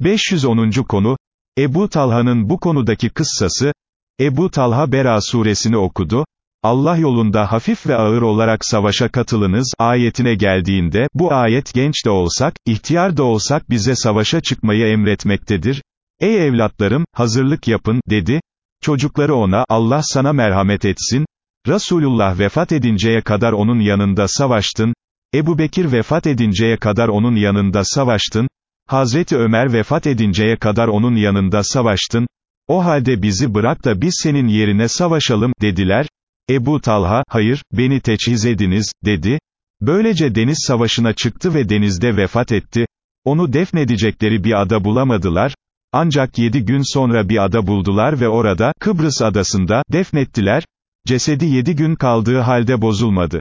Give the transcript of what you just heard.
510. konu, Ebu Talha'nın bu konudaki kıssası, Ebu Talha Bera suresini okudu, Allah yolunda hafif ve ağır olarak savaşa katılınız, ayetine geldiğinde, bu ayet genç de olsak, ihtiyar da olsak bize savaşa çıkmayı emretmektedir. Ey evlatlarım, hazırlık yapın, dedi. Çocukları ona, Allah sana merhamet etsin, Resulullah vefat edinceye kadar onun yanında savaştın, Ebu Bekir vefat edinceye kadar onun yanında savaştın, Hazreti Ömer vefat edinceye kadar onun yanında savaştın, o halde bizi bırak da biz senin yerine savaşalım, dediler, Ebu Talha, hayır, beni teçhiz ediniz, dedi, böylece deniz savaşına çıktı ve denizde vefat etti, onu defnedecekleri bir ada bulamadılar, ancak yedi gün sonra bir ada buldular ve orada, Kıbrıs adasında, defnettiler, cesedi yedi gün kaldığı halde bozulmadı.